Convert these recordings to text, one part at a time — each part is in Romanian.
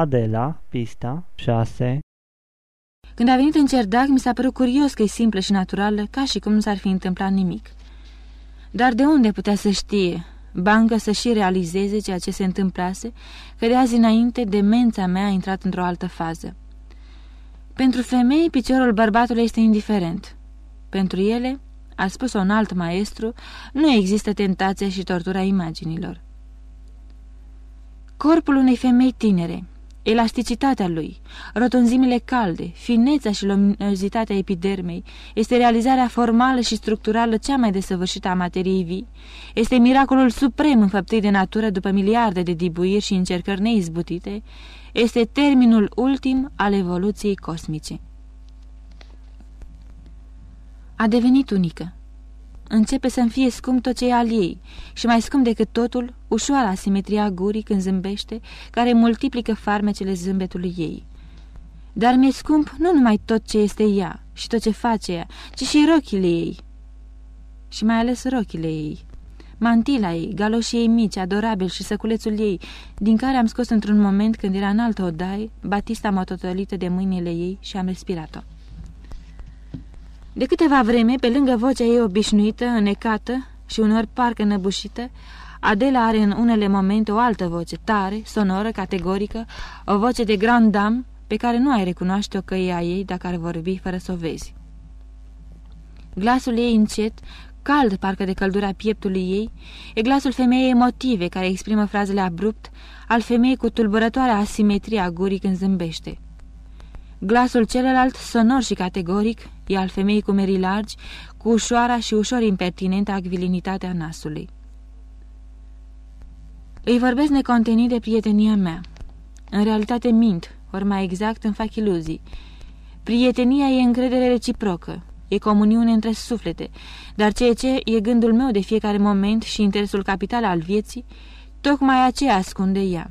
Adela, pista 6 Când a venit în cerdac, mi s-a părut curios că e simplă și naturală, ca și cum nu s-ar fi întâmplat nimic. Dar de unde putea să știe, bancă să și realizeze ceea ce se întâmplase, că de azi înainte demența mea a intrat într-o altă fază. Pentru femei, piciorul bărbatului este indiferent. Pentru ele, a spus un alt maestru, nu există tentația și tortura imaginilor. Corpul unei femei tinere, elasticitatea lui, rotunzimile calde, finețea și luminozitatea epidermei, este realizarea formală și structurală cea mai desăvârșită a materiei vii, este miracolul suprem înfăptuit de natură după miliarde de dibuiri și încercări neizbutite, este terminul ultim al evoluției cosmice. A devenit unică începe să-mi fie scump tot ce e al ei și mai scump decât totul, ușoara asimetria gurii când zâmbește, care multiplică farmecele zâmbetului ei. Dar mi-e scump nu numai tot ce este ea și tot ce face ea, ci și rochile ei. Și mai ales rochile ei. Mantila ei, galoșii ei mici, adorabil și săculețul ei, din care am scos într-un moment când era în altă odaie, batista mototolită de mâinile ei și am respirat-o. De câteva vreme, pe lângă vocea ei obișnuită, înecată și unor parcă năbușită, Adela are în unele momente o altă voce, tare, sonoră, categorică, o voce de grand dam pe care nu ai recunoaște-o că e a ei dacă ar vorbi fără să o vezi. Glasul ei încet, cald parcă de căldura pieptului ei, e glasul femeii emotive care exprimă frazele abrupt, al femeii cu tulburătoarea asimetria a gurii când zâmbește. Glasul celălalt, sonor și categoric, e al femeii cu merii largi, cu ușoara și ușor impertinentă acvilinitatea nasului. Îi vorbesc necontenit de prietenia mea. În realitate mint, ori mai exact îmi fac iluzii. Prietenia e încredere reciprocă, e comuniune între suflete, dar ceea ce e gândul meu de fiecare moment și interesul capital al vieții, tocmai aceea ascunde ea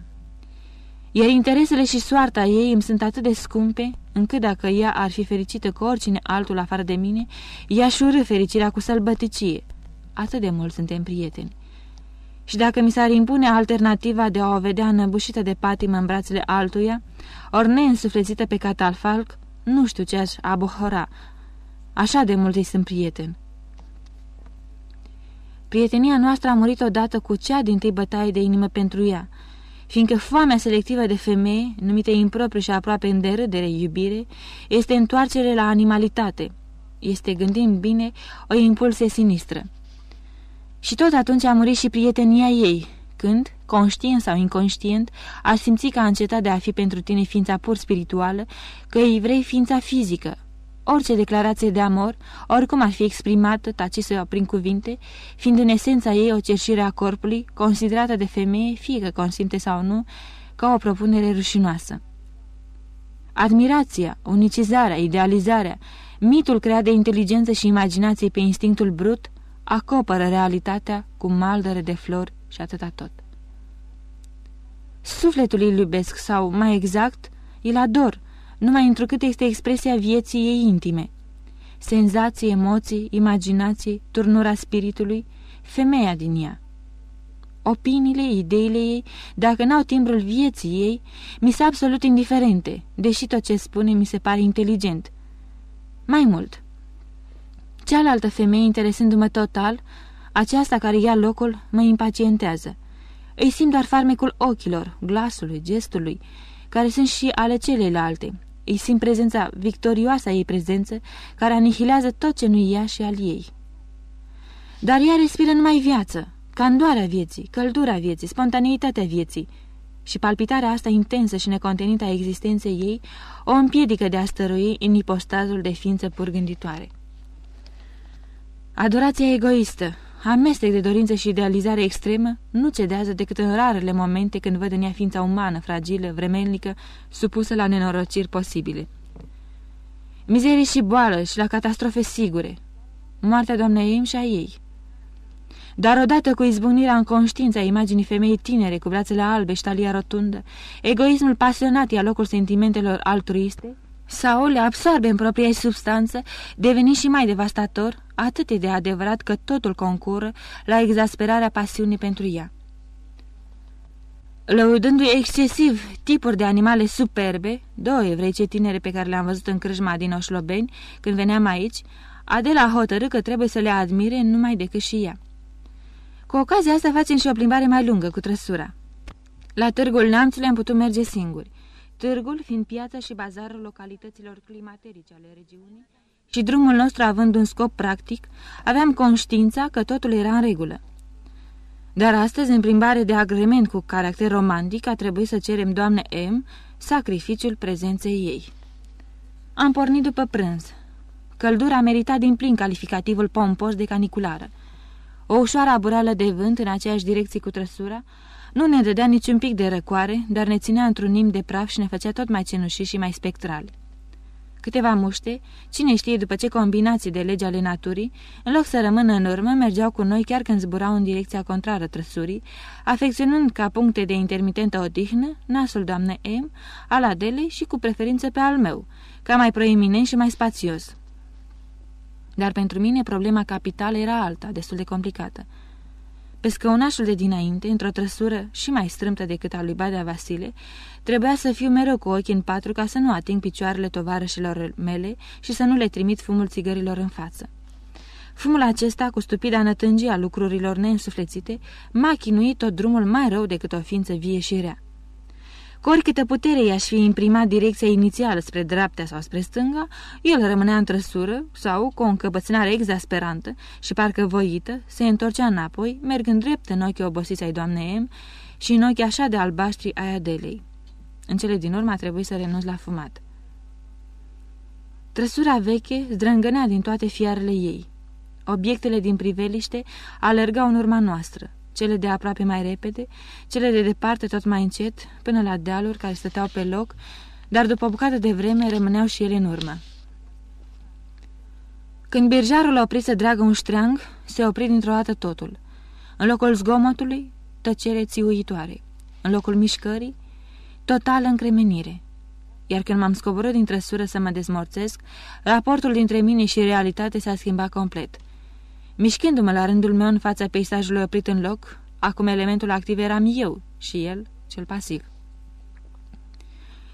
iar interesele și soarta ei îmi sunt atât de scumpe, încât dacă ea ar fi fericită cu oricine altul afară de mine, ea și urâ fericirea cu sălbăticie. Atât de mult suntem prieteni. Și dacă mi s-ar impune alternativa de a o vedea înăbușită de patimă în brațele altuia, ori neînsuflețită pe catalfalc, nu știu ce aș abohora. Așa de mult îi sunt prieten. Prietenia noastră a murit odată cu cea din tâi bătaie de inimă pentru ea, fiindcă foamea selectivă de femeie, numită impropriu și aproape în derâdere iubire, este întoarcere la animalitate, este, gândim bine, o impulsie sinistră. Și tot atunci a murit și prietenia ei, când, conștient sau inconștient, a simțit că a încetat de a fi pentru tine ființa pur spirituală, că îi vrei ființa fizică, Orice declarație de amor, oricum ar fi exprimată, tacisă prin cuvinte, fiind în esența ei o cerșire a corpului, considerată de femeie, fie că consimte sau nu, ca o propunere rușinoasă. Admirația, unicizarea, idealizarea, mitul creat de inteligență și imaginație pe instinctul brut, acopără realitatea cu maldăre de flori și atâta tot. Sufletul îl iubesc sau, mai exact, îl ador, numai întrucât este expresia vieții ei intime. Senzații, emoții, imaginații, turnura spiritului, femeia din ea. Opiniile, ideile ei, dacă n-au timbrul vieții ei, mi se absolut indiferente, deși tot ce spune mi se pare inteligent. Mai mult, cealaltă femeie interesându-mă total, aceasta care ia locul, mă impacientează. Îi simt doar farmecul ochilor, glasului, gestului, care sunt și ale celelalte, îi simt prezența victorioasă a ei prezență, care anihilează tot ce nu ea și al ei. Dar ea respiră numai viață, candoarea vieții, căldura vieții, spontaneitatea vieții, și palpitarea asta intensă și necontenită a existenței ei o împiedică de a stărui în ipostazul de ființă purgânditoare. Adorația egoistă, amestec de dorință și idealizare extremă, nu cedează decât în rarele momente când văd în ea ființa umană, fragilă, vremelnică, supusă la nenorociri posibile. Mizerii și boală și la catastrofe sigure. Moartea doamnei Imș și a ei. Dar odată cu izbunirea în conștiința imaginii femeii tinere cu brațele albe și talia rotundă, egoismul pasionat ia locul sentimentelor altruiste, sau le absorbe în propria substanță, deveni și mai devastator, atât de adevărat că totul concură la exasperarea pasiunii pentru ea. Lăudându-i excesiv tipuri de animale superbe, două evreice tinere pe care le-am văzut în crâșma din Oșlobeni când veneam aici, Adela hotărâ că trebuie să le admire numai decât și ea. Cu ocazia asta facem și o plimbare mai lungă cu trăsura. La târgul Neamțului am putut merge singuri, târgul fiind piața și bazarul localităților climaterice ale regiunii și drumul nostru având un scop practic, aveam conștiința că totul era în regulă. Dar astăzi, în plimbare de agrement cu caracter romantic, a trebuit să cerem doamne M sacrificiul prezenței ei. Am pornit după prânz. Căldura merita din plin calificativul pompos de caniculară. O ușoară aburală de vânt în aceeași direcție cu trăsura nu ne dădea niciun pic de răcoare, dar ne ținea într-un nim de praf și ne făcea tot mai cenușii și mai spectral. Câteva muște, cine știe după ce combinații de legi ale naturii, în loc să rămână în urmă, mergeau cu noi chiar când zburau în direcția contrară trăsurii, afecționând ca puncte de intermitentă odihnă nasul doamnei M, al Adelei și cu preferință pe al meu, ca mai proeminent și mai spațios. Dar pentru mine problema capitală era alta, destul de complicată. Pe scăunașul de dinainte, într-o trăsură și mai strâmtă decât a lui Badea Vasile, trebuia să fiu mereu cu ochii în patru ca să nu ating picioarele tovarășilor mele și să nu le trimit fumul țigărilor în față. Fumul acesta, cu stupida nătângie a lucrurilor neînsuflețite, m-a chinuit tot drumul mai rău decât o ființă vie și rea. Cu oricâtă putere i-aș fi imprimat direcția inițială spre dreapta sau spre stânga, el rămânea în trăsură sau, cu o încăpățânare exasperantă și parcă voită, se întorcea înapoi, mergând drept în ochii obosiți ai doamnei M și în ochii așa de albaștri ai Adelei. În cele din urmă a trebuit să renunț la fumat. Trăsura veche zdrângănea din toate fiarele ei. Obiectele din priveliște alergau în urma noastră cele de aproape mai repede, cele de departe tot mai încet, până la dealuri care stăteau pe loc, dar după o bucată de vreme rămâneau și ele în urmă. Când birjarul a oprit să dragă un ștreang, se opri dintr-o dată totul. În locul zgomotului, tăcere țiuitoare. În locul mișcării, totală încremenire. Iar când m-am scoborât din trăsură să mă dezmorțesc, raportul dintre mine și realitate s-a schimbat complet. Mișcându-mă la rândul meu în fața peisajului oprit în loc, acum elementul activ eram eu și el, cel pasiv.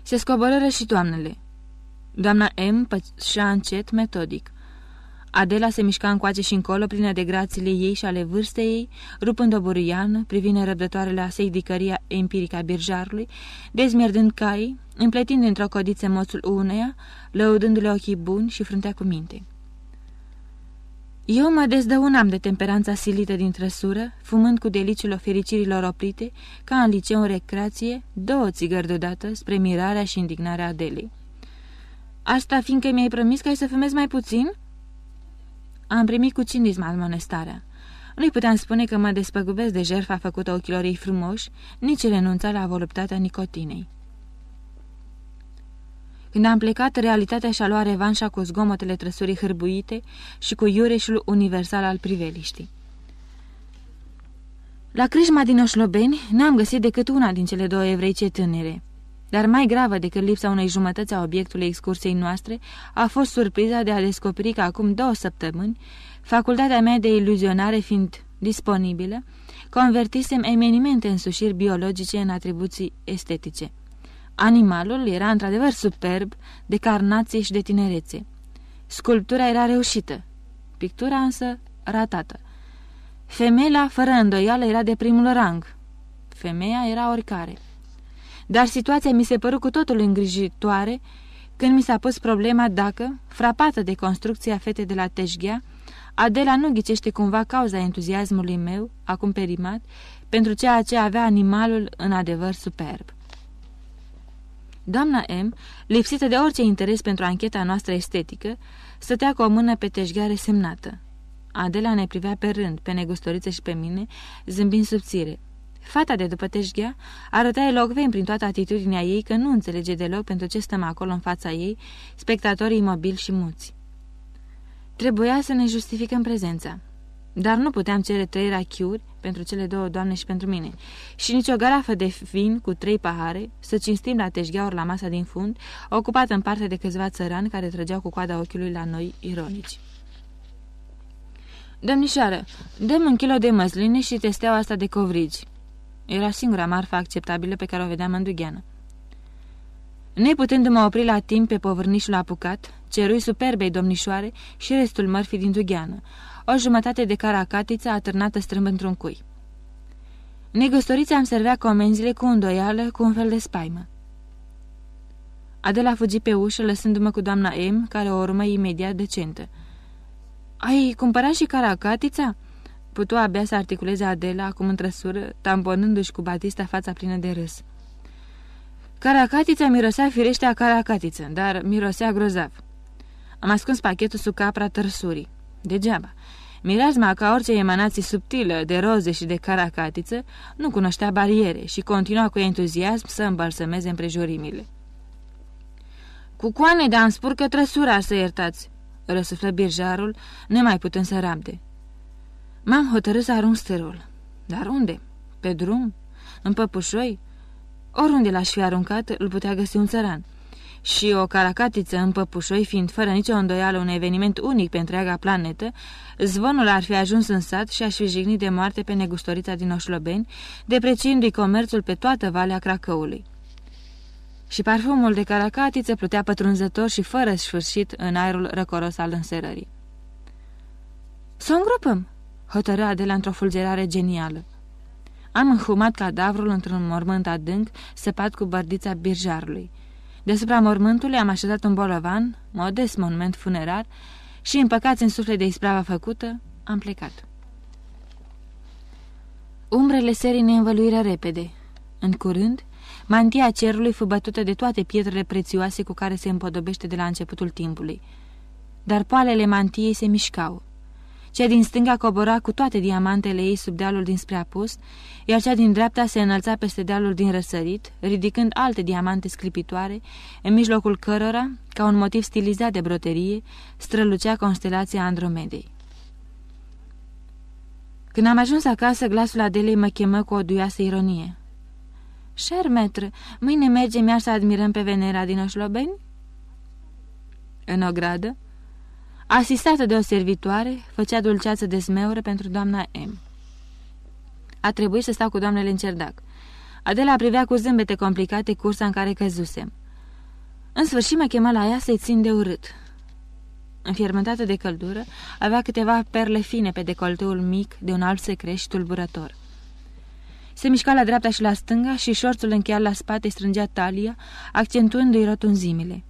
Se scoborără și toamnele. Doamna M pășea încet, metodic. Adela se mișca încoace și încolo, plină de grațiile ei și ale vârstei ei, rupând o buriană, privind nerăbdătoarele a seidicăria empirică a birjarului, dezmierdând caii, împletind într-o codiță moțul uneia, lăudându-le ochii buni și fruntea cu minte. Eu mă dezdăunam de temperanța silită din trăsură, fumând cu deliciul fericirilor oprite, ca în liceu în recreație, două țigări deodată, spre mirarea și indignarea Adelei. Asta fiindcă mi-ai promis că ai să fumezi mai puțin?" Am primit cu cinism admonestarea. Nu-i puteam spune că mă despăgubesc de jertfa făcută ochilor ei frumoși, nici renunța la voluptatea nicotinei. Când am plecat, realitatea și-a luat revanșa cu zgomotele trăsurii hârbuite și cu iureșul universal al priveliștii. La crâșma din Oșlobeni n-am găsit decât una din cele două evreice tânere. Dar mai gravă decât lipsa unei jumătăți a obiectului excursiei noastre a fost surpriza de a descoperi că acum două săptămâni, facultatea mea de iluzionare fiind disponibilă, convertisem emenimente însușiri biologice în atribuții estetice. Animalul era într-adevăr superb, de carnație și de tinerețe. Sculptura era reușită, pictura însă ratată. Femeia, fără îndoială, era de primul rang. Femeia era oricare. Dar situația mi se păru cu totul îngrijitoare când mi s-a pus problema dacă, frapată de construcția fetei de la Teșghea, Adela nu ghicește cumva cauza entuziasmului meu, acum perimat, pentru ceea ce avea animalul în adevăr superb. Doamna M, lipsită de orice interes pentru ancheta noastră estetică, stătea cu o mână pe teșgheare semnată. Adela ne privea pe rând, pe negustoriță și pe mine, zâmbind subțire. Fata de după teșghea arăta elocvent prin toată atitudinea ei că nu înțelege deloc pentru ce stăm acolo în fața ei, spectatorii imobili și muți. Trebuia să ne justificăm prezența. Dar nu puteam cere trei rachiuri pentru cele două doamne și pentru mine și nici o garafă de vin cu trei pahare să cinstim la teșgheauri la masa din fund, ocupată în parte de câțiva țărani care trăgeau cu coada ochiului la noi ironici. Domnișoară, dăm un kilo de măsline și testeaua asta de covrigi." Era singura marfă acceptabilă pe care o vedeam în dugheană. Neputându-mă opri la timp pe povârnișul apucat, cerui superbei domnișoare și restul mărfii din dugheană, o jumătate de caracatiță atârnată strâmb într-un cui. Negustorița îmi servea comenzile cu îndoială, cu un fel de spaimă. Adela fugi pe ușă, lăsându-mă cu doamna M, care o urmă imediat decentă. Ai cumpărat și caracatița?" Putu abia să articuleze Adela, acum în trăsură, tamponându-și cu Batista fața plină de râs. Caracatița mirosea firește a caracatiță, dar mirosea grozav. Am ascuns pachetul sub capra tărsurii. Degeaba. Mireazma, ca orice emanație subtilă de roze și de caracatiță, nu cunoștea bariere și continua cu entuziasm să îmbălsămeze împrejurimile. Cu coane de-am spurcă trăsura să iertați, răsuflă birjarul, nemai putând să rabde. M-am hotărât să arunc stărul. Dar unde? Pe drum? În păpușoi? Oriunde l-aș fi aruncat, îl putea găsi un țăran. Și o caracatiță în păpușoi, fiind fără nicio îndoială un eveniment unic pe întreaga planetă, zvonul ar fi ajuns în sat și aș fi jignit de moarte pe negustorița din Oșlobeni, depreciindu-i comerțul pe toată valea Cracăului. Și parfumul de caracatiță plutea pătrunzător și fără sfârșit în aerul răcoros al înserării. Să o îngropăm!" hotărâ Adela într-o fulgerare genială. Am înhumat cadavrul într-un mormânt adânc, săpat cu bărdița birjarului. Deasupra mormântului am așezat un bolovan, modest monument funerar, și, împăcați în suflet de isprava făcută, am plecat. Umbrele serii ne învăluiră repede. În curând, mantia cerului fu bătută de toate pietrele prețioase cu care se împodobește de la începutul timpului. Dar poalele mantiei se mișcau. Cea din stânga cobora cu toate diamantele ei sub dealul dinspre apus, iar cea din dreapta se înălța peste dealul din răsărit, ridicând alte diamante sclipitoare, în mijlocul cărora, ca un motiv stilizat de broterie, strălucea constelația Andromedei. Când am ajuns acasă, glasul Adelei mă chemă cu o duioasă ironie. Cher maître, mâine mergem iar să admirăm pe Venera din Oșlobeni?" În o gradă, Asistată de o servitoare, făcea dulceață de zmeură pentru doamna M. A trebuit să stau cu doamnele în cerdac. Adela privea cu zâmbete complicate cursa în care căzusem. În sfârșit mă chema la ea să-i țin de urât. Înfiermântată de căldură, avea câteva perle fine pe decolteul mic de un alb secret și tulburător. Se mișca la dreapta și la stânga și șorțul încheiat la spate strângea talia, accentuându-i rotunzimile.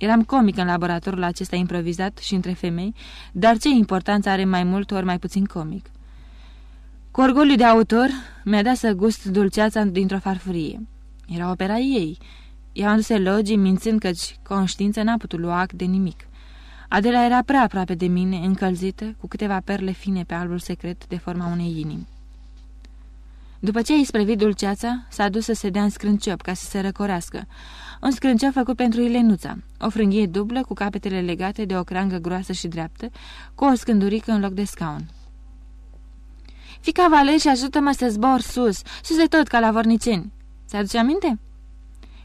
Eram comic în laboratorul acesta improvizat și între femei, dar ce importanță are mai mult ori mai puțin comic? Cu orgoliu de autor, mi-a dat să gust dulceața dintr-o farfurie. Era opera ei. I-am adus elogii, mințând căci conștiința n-a putut lua act de nimic. Adela era prea aproape de mine, încălzită, cu câteva perle fine pe albul secret de forma unei inimi. După ce a isprevit dulceața, s-a dus să se dea în scrânciop ca să se răcorească. Un scrânciop făcut pentru Ilenuța, o frânghie dublă cu capetele legate de o crangă groasă și dreaptă, cu o scândurică în loc de scaun. Fica Valer și ajută-mă să zbor sus, sus de tot ca la vorniceni. Ți-aduce aminte?"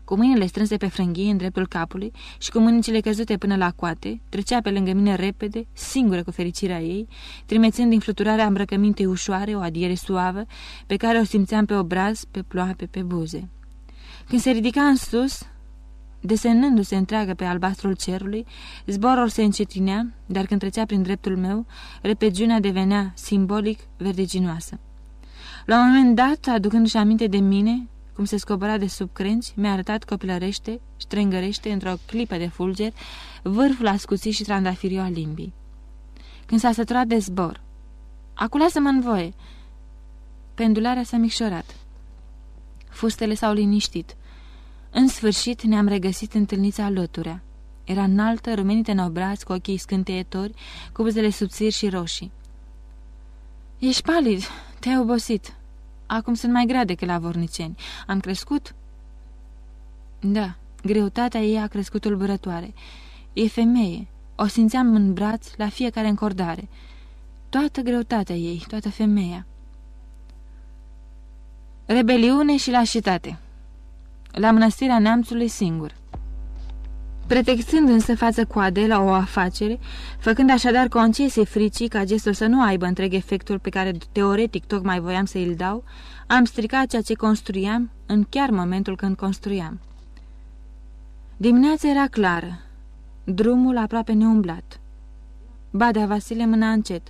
Cu mâinile strânse pe frânghie în dreptul capului și cu mânicile căzute până la coate, trecea pe lângă mine repede, singură cu fericirea ei, trimețând din fluturarea îmbrăcămintei ușoare o adiere suavă, pe care o simțeam pe obraz, pe ploape, pe buze. Când se ridica în sus, desenându-se întreagă pe albastrul cerului, zborul se încetinea, dar când trecea prin dreptul meu, repegiunea devenea simbolic verdiginoasă. La un moment dat, aducându-și aminte de mine, cum se scobăra de sub crengi, mi-a arătat copilărește, strângărește, într-o clipă de fulger, vârful ascuțit și trandafiriu al limbii. Când s-a săturat de zbor, Acu lasă-mă în voie!" Pendularea s-a micșorat. Fustele s-au liniștit. În sfârșit ne-am regăsit întâlnița alăturea. Era înaltă, rumenită în obraz, cu ochii scânteietori, cu buzele subțiri și roșii. Ești palid, te-ai obosit. Acum sunt mai grea decât la vorniceni. Am crescut?" Da, greutatea ei a crescut tulburătoare. E femeie. O simțeam în braț la fiecare încordare. Toată greutatea ei, toată femeia. Rebeliune și lașitate. La mănăstirea neamțului singur. Pretextând însă față cu Adela o afacere, făcând așadar concesie fricii ca gestul să nu aibă întreg efectul pe care teoretic tocmai voiam să îl dau, am stricat ceea ce construiam în chiar momentul când construiam. Dimineața era clară, drumul aproape neumblat. Badea Vasile mâna încet.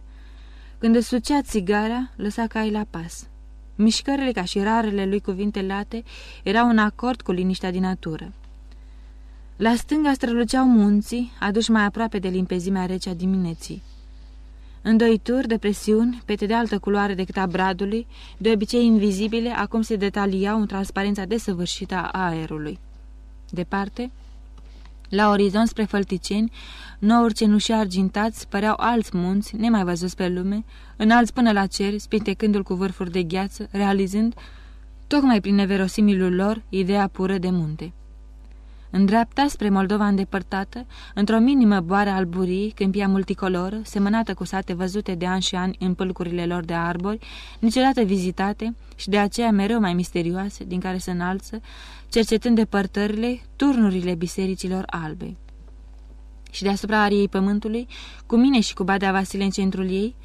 Când îți sucea țigara, lăsa cai la pas. Mișcările ca și rarele lui cuvinte late erau în acord cu liniștea din natură. La stânga străluceau munții, aduși mai aproape de limpezimea rece a dimineții. Îndoituri de presiuni, pete de altă culoare decât a bradului, de obicei invizibile, acum se detaliau în transparența desăvârșită a aerului. Departe, la orizont spre fălticeni, nouri cenușii argintați păreau alți munți, nemai văzuți pe lume, înalți până la cer, spintecându-l cu vârfuri de gheață, realizând, tocmai prin neverosimilul lor, ideea pură de munte. În dreapta, spre Moldova îndepărtată, într-o minimă boare alburii, câmpia multicoloră, semănată cu sate văzute de ani și ani în pâlcurile lor de arbori, niciodată vizitate și de aceea mereu mai misterioase, din care se înalță, cercetând depărtările, turnurile bisericilor albe. Și deasupra ariei pământului, cu mine și cu Badea Vasile în centrul ei,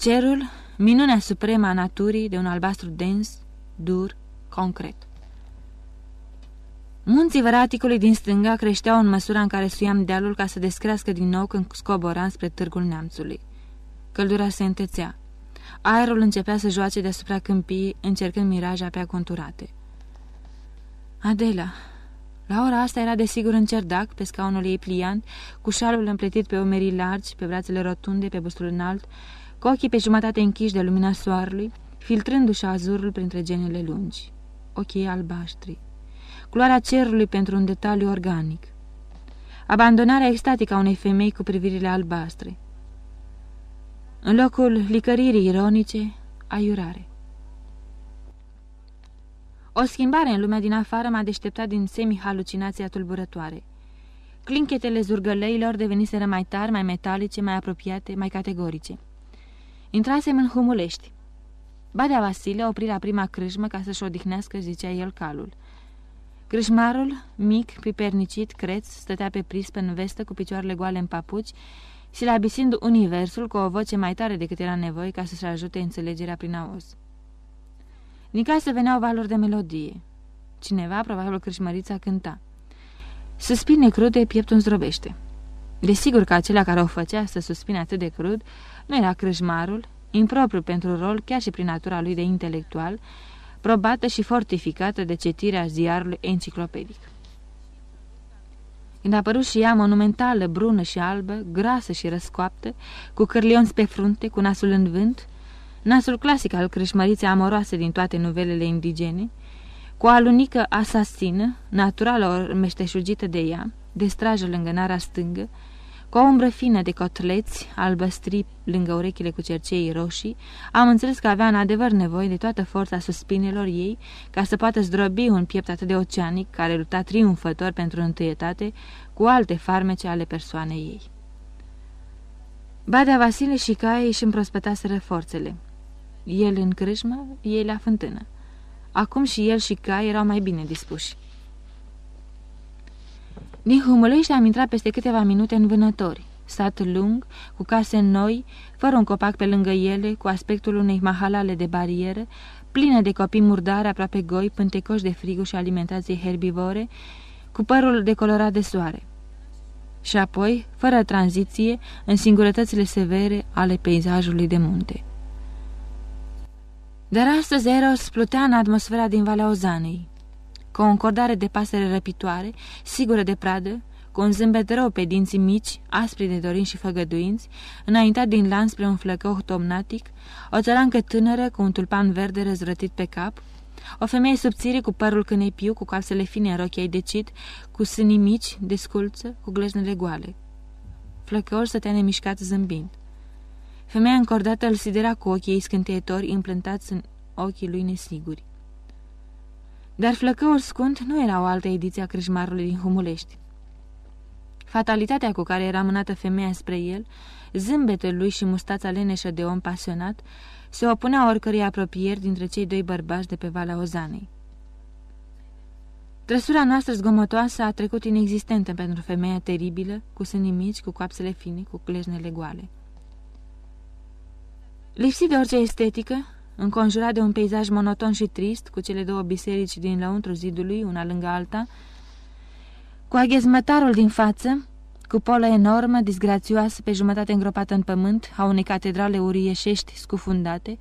cerul, minunea supremă a naturii de un albastru dens, dur, concret. Munții văraticului din stânga creșteau în măsura în care suiam dealul ca să descrească din nou când scoboram spre târgul neamțului. Căldura se întețea. Aerul începea să joace deasupra câmpii, încercând miraje apea conturate. Adela... La ora asta era desigur în cerdac, pe scaunul ei pliant, cu șalul împletit pe omerii largi, pe brațele rotunde, pe bustul înalt, cu ochii pe jumătate închiși de lumina soarelui, filtrându-și azurul printre genele lungi. Ochii albaștri culoarea cerului pentru un detaliu organic. Abandonarea extatică a unei femei cu privirile albastre. În locul licăririi ironice, aiurare. O schimbare în lumea din afară m-a deșteptat din semi-halucinația tulburătoare. Clinchetele zurgăleilor deveniseră mai tari, mai metalice, mai apropiate, mai categorice. Intrasem în humulești. Badea Vasile opri la prima crâșmă ca să-și odihnească, zicea el calul. Crâșmarul, mic, pipernicit, creț, stătea pe prispă în vestă cu picioarele goale în papuci, silabisind universul cu o voce mai tare decât era nevoie ca să-și ajute înțelegerea prin auz. Din casă veneau valuri de melodie. Cineva, probabil crâșmărița, cânta. Suspine crude, pieptul zdrobește. Desigur că acela care o făcea să suspine atât de crud nu era crâșmarul, impropriu pentru rol, chiar și prin natura lui de intelectual, probată și fortificată de citirea ziarului enciclopedic. Când a apărut și ea monumentală, brună și albă, grasă și răscoaptă, cu cârlion pe frunte, cu nasul în vânt, nasul clasic al crâșmăriței amoroase din toate nuvelele indigene, cu o alunică asasină, naturală meșteșugită de ea, de strajă lângă nara stângă, cu o umbră fină de cotleți, albăstri lângă urechile cu cercei roșii, am înțeles că avea în adevăr nevoie de toată forța suspinelor ei ca să poată zdrobi un piept atât de oceanic care lupta triumfător pentru întâietate cu alte farmece ale persoanei ei. Badea Vasile și Caie își împrospătaseră forțele. El în crâșmă, ei la fântână. Acum și el și Caie erau mai bine dispuși. Din Humulești am intrat peste câteva minute în vânători, sat lung, cu case noi, fără un copac pe lângă ele, cu aspectul unei mahalale de barieră, pline de copii murdare aproape goi, pântecoși de frigul și alimentație herbivore, cu părul decolorat de soare. Și apoi, fără tranziție, în singurătățile severe ale peisajului de munte. Dar astăzi Eros plutea în atmosfera din Valea Ozanei, cu o încordare de pasăre răpitoare, sigură de pradă, cu un zâmbet rău pe dinții mici, aspri de dorinți și făgăduinți, înaintat din lanț spre un flăcău tomnatic, o țărancă tânără cu un tulpan verde răzvrătit pe cap, o femeie subțire cu părul cânepiu, cu calțele fine în rochii decid, cu sânii mici, de sculță, cu glăznele goale. Flăcăul stătea nemișcat zâmbind. Femeia încordată îl sidera cu ochii ei scânteitori implantați în ochii lui nesiguri. Dar flăcăul scund nu era o altă ediție a crâșmarului din Humulești. Fatalitatea cu care era mânată femeia spre el, zâmbetul lui și mustața leneșă de om pasionat, se opunea oricărei apropieri dintre cei doi bărbați de pe Valea Ozanei. Trăsura noastră zgomotoasă a trecut inexistentă pentru femeia teribilă, cu sânii mici, cu coapsele fine, cu clejnele goale. Lipsit de orice estetică, înconjurat de un peisaj monoton și trist, cu cele două biserici din lăuntru zidului, una lângă alta, cu aghezmătarul din față, cu polă enormă, disgrațioasă, pe jumătate îngropată în pământ, a unei catedrale urieșești scufundate,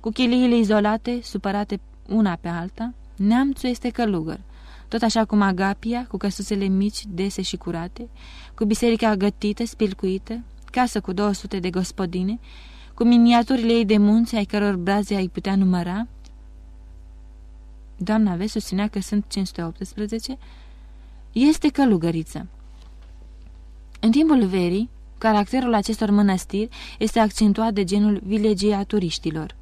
cu chiliile izolate, supărate una pe alta, neamțul este călugăr, tot așa cum Agapia, cu căsuțele mici, dese și curate, cu biserica gătită, spilcuită, casă cu 200 de gospodine, cu miniaturile ei de munți, ai căror braze ai putea număra. Doamna V. susținea că sunt 518, este călugăriță. În timpul verii, caracterul acestor mănăstiri este accentuat de genul vilegia turiștilor.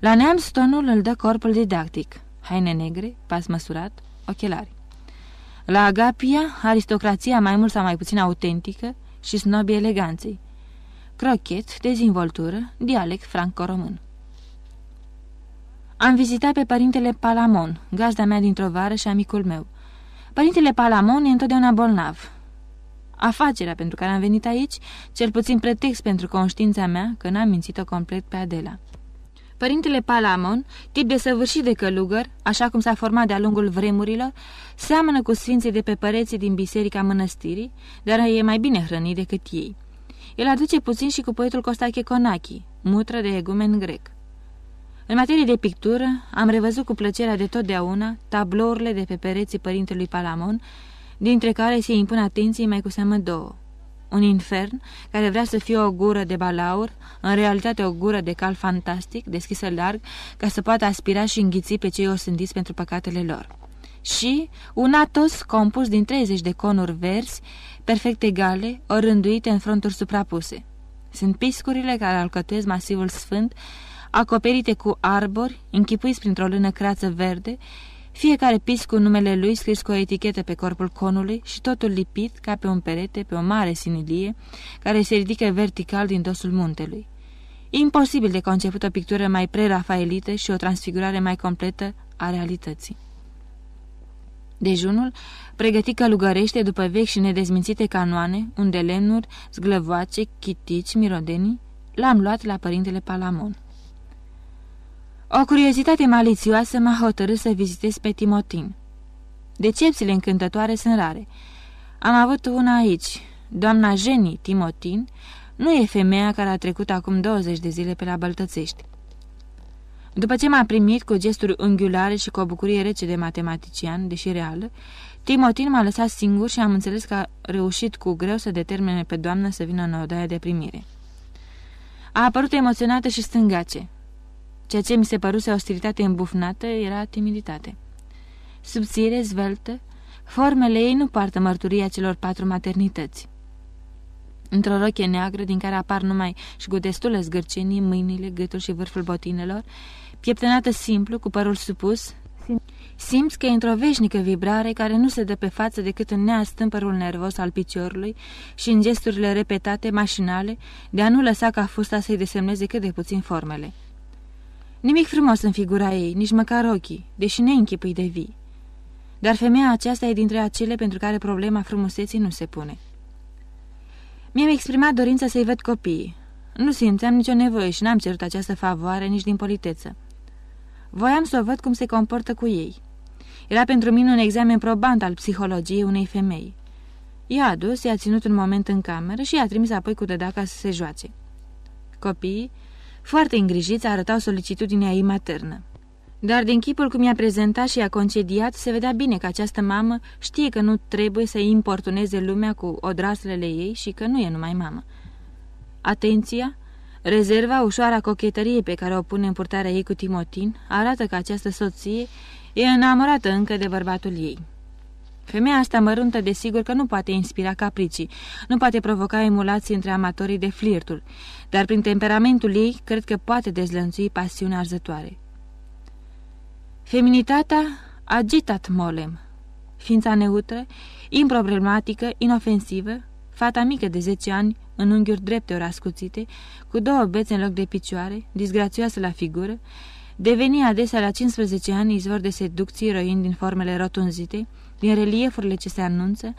La neamț tonul îl dă corpul didactic, haine negre, pas măsurat, ochelari. La Agapia, aristocrația mai mult sau mai puțin autentică și snobii eleganței. Crochet, dezvoltură, dialect franco-român. Am vizitat pe părintele Palamon, gazda mea dintr-o vară și amicul meu. Părintele Palamon e întotdeauna bolnav. Afacerea pentru care am venit aici, cel puțin pretext pentru conștiința mea că n-am mințit-o complet pe Adela. Părintele Palamon, tip de săvârșit de călugăr, așa cum s-a format de-a lungul vremurilor, seamănă cu sfinții de pe păreții din biserica mănăstirii, dar e mai bine hrănit decât ei. El aduce puțin și cu poetul Costache Conachi, mutră de egumen grec. În materie de pictură, am revăzut cu plăcerea de totdeauna tablourile de pe pereții părintelui Palamon, dintre care se impun atenții mai cu seamă două un infern care vrea să fie o gură de balaur, în realitate o gură de cal fantastic, deschisă larg, ca să poată aspira și înghiți pe cei osândiți pentru păcatele lor. Și un atos compus din 30 de conuri verzi, perfect egale, orânduite în fronturi suprapuse. Sunt piscurile care alcătuiesc masivul sfânt, acoperite cu arbori, închipuiți printr-o lână creață verde, fiecare pis cu numele lui scris cu o etichetă pe corpul conului și totul lipit ca pe un perete, pe o mare sinilie, care se ridică vertical din dosul muntelui. Imposibil de conceput o pictură mai prerafaelită și o transfigurare mai completă a realității. Dejunul, pregătit călugărește după vechi și nedezmințite canoane, unde lemnuri, zglăvoace, chitici, mirodenii, l-am luat la părintele Palamon. O curiozitate malițioasă m-a hotărât să vizitez pe Timotin. Decepțiile încântătoare sunt rare. Am avut una aici. Doamna Jenny Timotin nu e femeia care a trecut acum 20 de zile pe la Băltățești. După ce m-a primit cu gesturi unghiulare și cu o bucurie rece de matematician, deși reală, Timotin m-a lăsat singur și am înțeles că a reușit cu greu să determine pe doamnă să vină în odaia de primire. A apărut emoționată și stângace. Ceea ce mi se păruse ostilitate îmbufnată era timiditate. Subțire, zveltă, formele ei nu poartă mărturia celor patru maternități. Într-o roche neagră, din care apar numai și cu destulă zgârcenii, mâinile, gâtul și vârful botinelor, pieptănată simplu, cu părul supus, simți că e într-o veșnică vibrare care nu se dă pe față decât în neastâmpărul nervos al piciorului și în gesturile repetate, mașinale, de a nu lăsa ca fusta să-i desemneze cât de puțin formele. Nimic frumos în figura ei, nici măcar ochii, deși neînchipui de vii. Dar femeia aceasta e dintre acele pentru care problema frumuseții nu se pune. Mi-am exprimat dorința să-i văd copiii. Nu simțeam nicio nevoie și n-am cerut această favoare nici din politeță. Voiam să o văd cum se comportă cu ei. Era pentru mine un examen probant al psihologiei unei femei. I-a adus, i-a ținut un moment în cameră și i-a trimis apoi cu dădaca să se joace. Copiii foarte îngrijiți, arătau solicitudinea ei maternă. Dar din chipul cum i-a prezentat și i-a concediat, se vedea bine că această mamă știe că nu trebuie să importuneze lumea cu odraslele ei și că nu e numai mamă. Atenția, rezerva ușoara cochetărie pe care o pune în purtarea ei cu Timotin, arată că această soție e înamorată încă de bărbatul ei. Femeia asta măruntă desigur că nu poate inspira capricii, nu poate provoca emulații între amatorii de flirtul, dar prin temperamentul ei cred că poate dezlănțui pasiunea arzătoare. Feminitatea agitat molem, ființa neutră, improblematică, inofensivă, fata mică de 10 ani, în unghiuri drepte ori ascuțite, cu două bețe în loc de picioare, disgrațioasă la figură, Deveni adesea la 15 ani izvor de seducții roind din formele rotunzite, din reliefurile ce se anunță,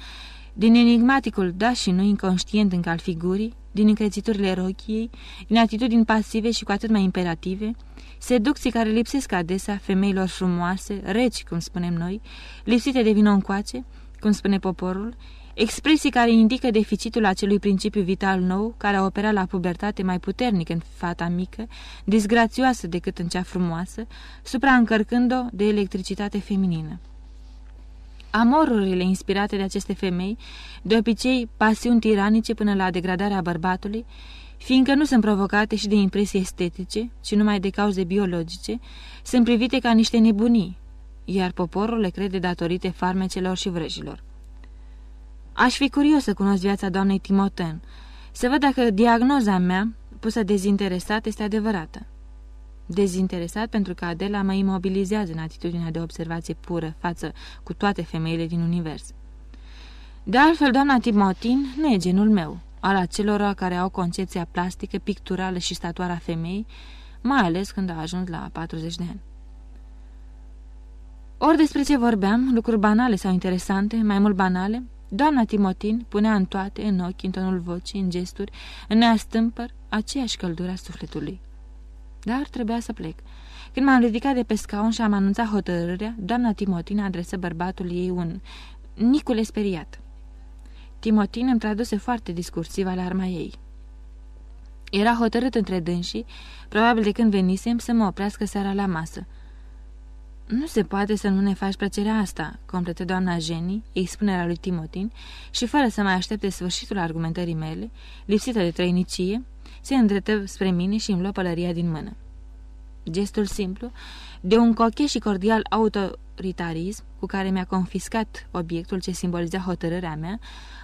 din enigmaticul da și nu inconștient încă al figurii, din încrețiturile rochiei, din atitudini pasive și cu atât mai imperative, seducții care lipsesc adesea femeilor frumoase, reci, cum spunem noi, lipsite de vino încoace, cum spune poporul, expresii care indică deficitul acelui principiu vital nou care a operat la pubertate mai puternic în fata mică, disgrațioasă decât în cea frumoasă, supraîncărcând-o de electricitate feminină. Amorurile inspirate de aceste femei, de obicei pasiuni tiranice până la degradarea bărbatului, fiindcă nu sunt provocate și de impresii estetice, ci numai de cauze biologice, sunt privite ca niște nebunii, iar poporul le crede datorite farmecelor și vrăjilor. Aș fi curios să cunosc viața doamnei Timoten, să văd dacă diagnoza mea, pusă dezinteresat, este adevărată. Dezinteresat pentru că Adela mă imobilizează în atitudinea de observație pură față cu toate femeile din univers. De altfel, doamna Timotin nu e genul meu, al acelora care au concepția plastică, picturală și statuara femei, mai ales când a ajuns la 40 de ani. Ori despre ce vorbeam, lucruri banale sau interesante, mai mult banale, doamna Timotin punea în toate, în ochi, în tonul vocii, în gesturi, în neastâmpăr, aceeași căldură a sufletului. Dar trebuia să plec. Când m-am ridicat de pe scaun și am anunțat hotărârea, doamna Timotin adresă bărbatul ei un Nicule speriat. Timotin îmi traduse foarte discursiv alarma ei. Era hotărât între dânsii, probabil de când venisem, să mă oprească seara la masă. Nu se poate să nu ne faci plăcerea asta," completă doamna Jenny, expunerea lui Timotin, și fără să mai aștepte sfârșitul argumentării mele, lipsită de trăinicie, se îndreptă spre mine și îmi luă pălăria din mână. Gestul simplu, de un cochet și cordial autoritarism cu care mi-a confiscat obiectul ce simboliza hotărârea mea,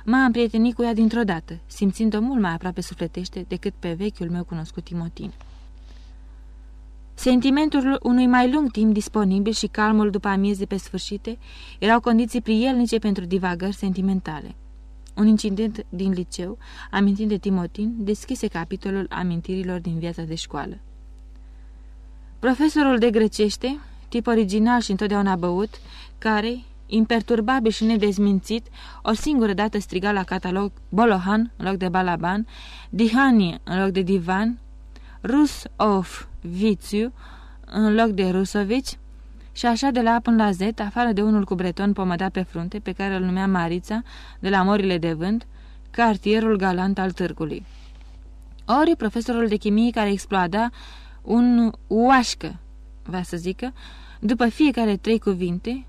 m-a împrietenit cu ea dintr-o dată, simțind-o mult mai aproape sufletește decât pe vechiul meu cunoscut Timotin. Sentimentul unui mai lung timp disponibil și calmul după amieze pe sfârșite erau condiții prielnice pentru divagări sentimentale. Un incident din liceu, amintind de Timotin, deschise capitolul amintirilor din viața de școală. Profesorul de grecește, tip original și întotdeauna băut, care, imperturbabil și nedezmințit, o singură dată striga la catalog Bolohan în loc de Balaban, Dihani în loc de Divan, Rus of Vițiu în loc de Rusovici, și așa de la A până la Z, afară de unul cu breton pomădat pe frunte, pe care îl numea Marița, de la morile de vânt, cartierul galant al târgului. Ori profesorul de chimie care exploada un uașcă, va să zică, după fiecare trei cuvinte,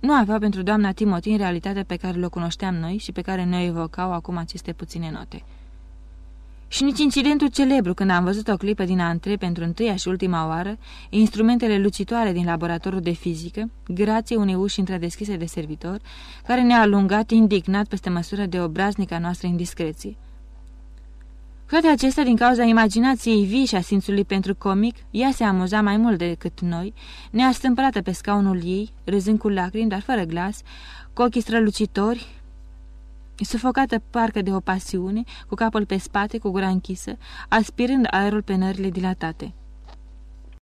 nu avea pentru doamna Timotin realitatea pe care o cunoșteam noi și pe care noi evocau acum aceste puține note. Și nici incidentul celebru când am văzut o clipă din antre pentru întâia și ultima oară, instrumentele lucitoare din laboratorul de fizică, grație unei uși întredeschise de servitor, care ne-a alungat indignat peste măsură de obraznica noastră indiscreție. Toate acestea, din cauza imaginației vii și a simțului pentru comic, ea se amuza mai mult decât noi, neastâmpărată pe scaunul ei, râzând cu lacrimi, dar fără glas, cu ochii strălucitori, sufocată parcă de o pasiune, cu capul pe spate, cu gura închisă, aspirând aerul pe nările dilatate.